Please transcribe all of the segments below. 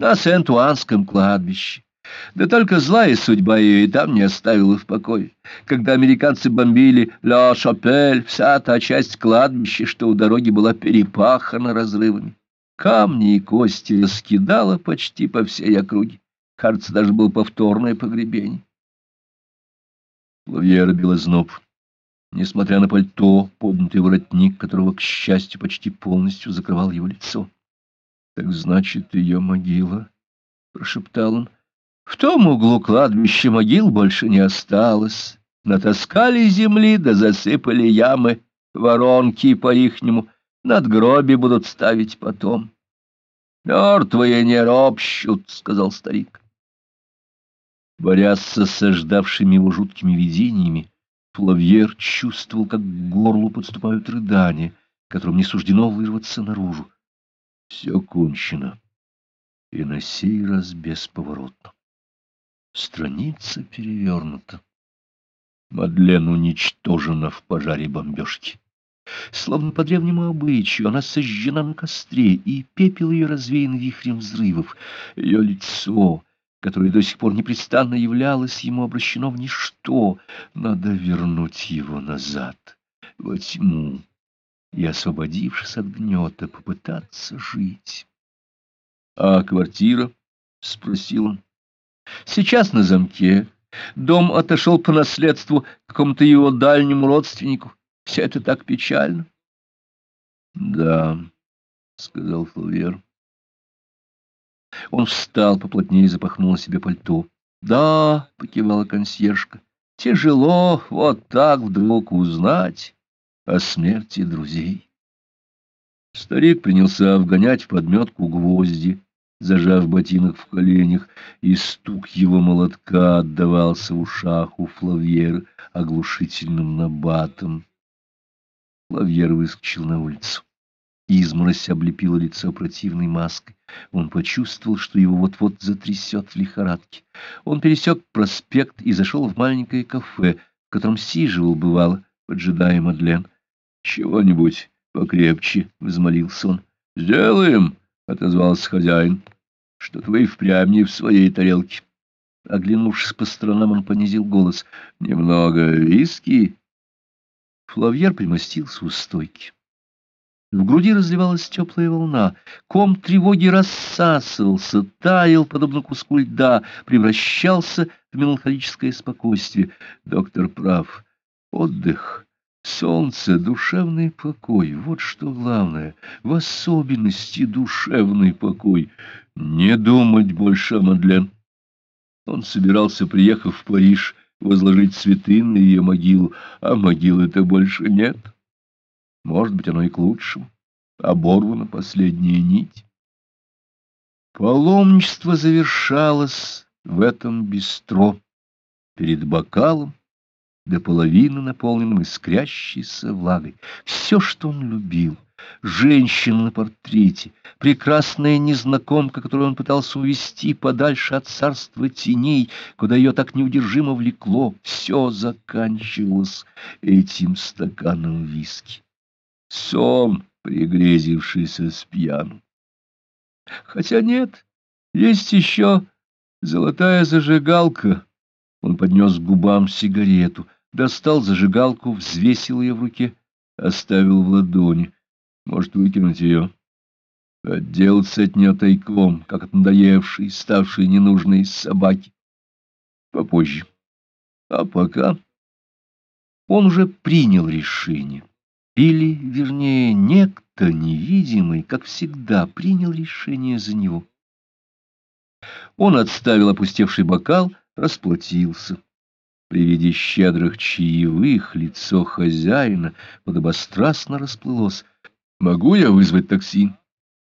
на Сент-Уанском кладбище. Да только злая судьба ее и там не оставила в покое. Когда американцы бомбили Ла Шапель, вся та часть кладбища, что у дороги была перепахана разрывами. Камни и кости раскидала почти по всей округе. Кажется, даже было повторное погребение. Лавьера била зноб. Несмотря на пальто, поднятый воротник, которого, к счастью, почти полностью закрывал его лицо. — Так значит, ее могила, — прошептал он. В том углу кладбища могил больше не осталось. Натаскали земли да засыпали ямы, воронки по-ихнему. Надгробие будут ставить потом. — Мертвые не ропщут, — сказал старик. Борясь с осаждавшими его жуткими видениями, Флавьер чувствовал, как к горлу подступают рыдания, которым не суждено вырваться наружу. Все кончено, и на сей раз бесповоротно. Страница перевернута. Мадлен уничтожена в пожаре бомбежки. Словно по древнему обычаю, она сожжена на костре, и пепел ее развеян вихрем взрывов. Ее лицо, которое до сих пор непрестанно являлось ему, обращено в ничто. Надо вернуть его назад, во тьму, и, освободившись от гнета, попытаться жить. — А квартира? — спросил он. — Сейчас на замке. Дом отошел по наследству какому-то его дальнему родственнику. Все это так печально. — Да, — сказал Флавьер. Он встал, поплотнее запахнул себе пальто. — Да, — покивала консьержка, — тяжело вот так вдруг узнать о смерти друзей. Старик принялся вгонять в подметку гвозди, зажав ботинок в коленях, и стук его молотка отдавался в ушах у Флавьера оглушительным набатом. Лавьер выскочил на улицу. Изморозь облепила лицо противной маской. Он почувствовал, что его вот-вот затрясет в лихорадке. Он пересек проспект и зашел в маленькое кафе, в котором сиживал, бывало, поджидая Мадлен. — Чего-нибудь покрепче, — взмолился он. — Сделаем, — отозвался хозяин, — что-то вы впрямь не в своей тарелке. Оглянувшись по сторонам, он понизил голос. — Немного виски? Флавьер примостился у стойки. В груди разливалась теплая волна, ком тревоги рассасывался, таял, подобно куску льда, превращался в меланхолическое спокойствие. Доктор прав. Отдых, солнце, душевный покой — вот что главное, в особенности душевный покой. Не думать больше о Мадлен. Он собирался, приехав в Париж, возложить цветы на ее могилу, а могилы-то больше нет. Может быть, оно и к лучшему. Оборвана последняя нить. Паломничество завершалось в этом бистро перед бокалом, до половины наполненным искрящейся влагой. Все, что он любил — женщина на портрете, прекрасная незнакомка, которую он пытался увести подальше от царства теней, куда ее так неудержимо влекло, все заканчивалось этим стаканом виски. Сон, пригрезившийся с пьяну. Хотя нет, есть еще золотая зажигалка. Он поднес к губам сигарету, достал зажигалку, взвесил ее в руке, оставил в ладони. Может, выкинуть ее, отделаться от нее тайком, как от надоевшей, ставшей ненужной собаки. Попозже. А пока он уже принял решение. Или, вернее, некто невидимый, как всегда, принял решение за него. Он отставил опустевший бокал, расплатился. При виде щедрых чаевых лицо хозяина подобострастно расплылось. Могу я вызвать такси?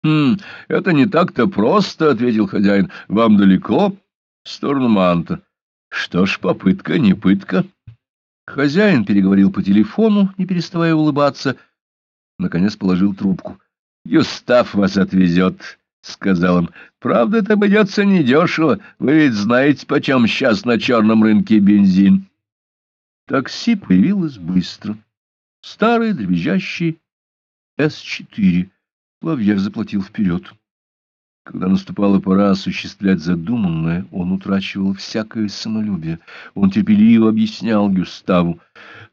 Хм, это не так-то просто, ответил хозяин. Вам далеко? В сторону Манта. Что ж, попытка не пытка. Хозяин переговорил по телефону, не переставая улыбаться. Наконец положил трубку. Юстав вас отвезет, — сказал он. — Правда, это обойдется недешево. Вы ведь знаете, почем сейчас на черном рынке бензин. Такси появилось быстро. Старый, дребезжащий, с-4. Лавьер заплатил вперед. Когда наступала пора осуществлять задуманное, он утрачивал всякое самолюбие. Он терпеливо объяснял Гюставу.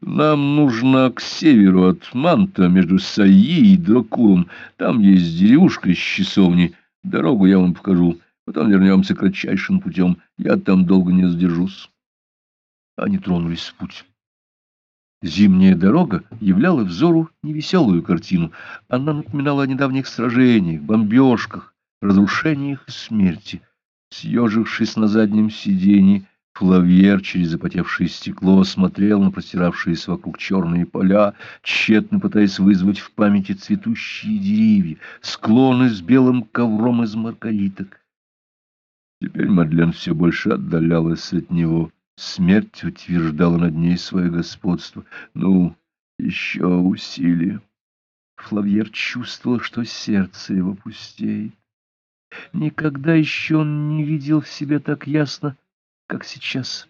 «Нам нужно к северу от Манта, между Сайи и Дракуром. Там есть деревушка с часовней. Дорогу я вам покажу. Потом вернемся кратчайшим путем. Я там долго не задержусь». Они тронулись в путь. Зимняя дорога являла взору невеселую картину. Она напоминала о недавних сражениях, бомбежках, разрушениях и смерти. Съежившись на заднем сиденье, Флавьер через запотевшее стекло смотрел на простиравшиеся вокруг черные поля, тщетно пытаясь вызвать в памяти цветущие деревья, склоны с белым ковром из маргариток. Теперь Мадлен все больше отдалялась от него. Смерть утверждала над ней свое господство. Ну, еще усилие. Флавьер чувствовал, что сердце его пустеет. Никогда еще он не видел в себе так ясно, как сейчас.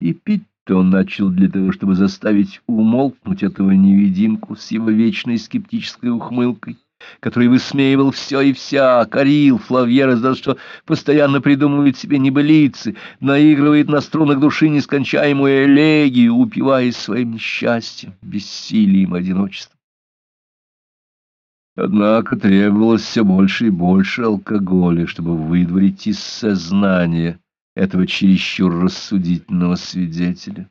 И пить-то он начал для того, чтобы заставить умолкнуть этого невидимку с его вечной скептической ухмылкой, который высмеивал все и вся, корил Флавьера за то, что постоянно придумывает себе небылицы, наигрывает на струнах души нескончаемую элегию, упиваясь своим несчастьем, бессилием, одиночеством. Однако требовалось все больше и больше алкоголя, чтобы выдворить из сознания этого чересчур рассудительного свидетеля.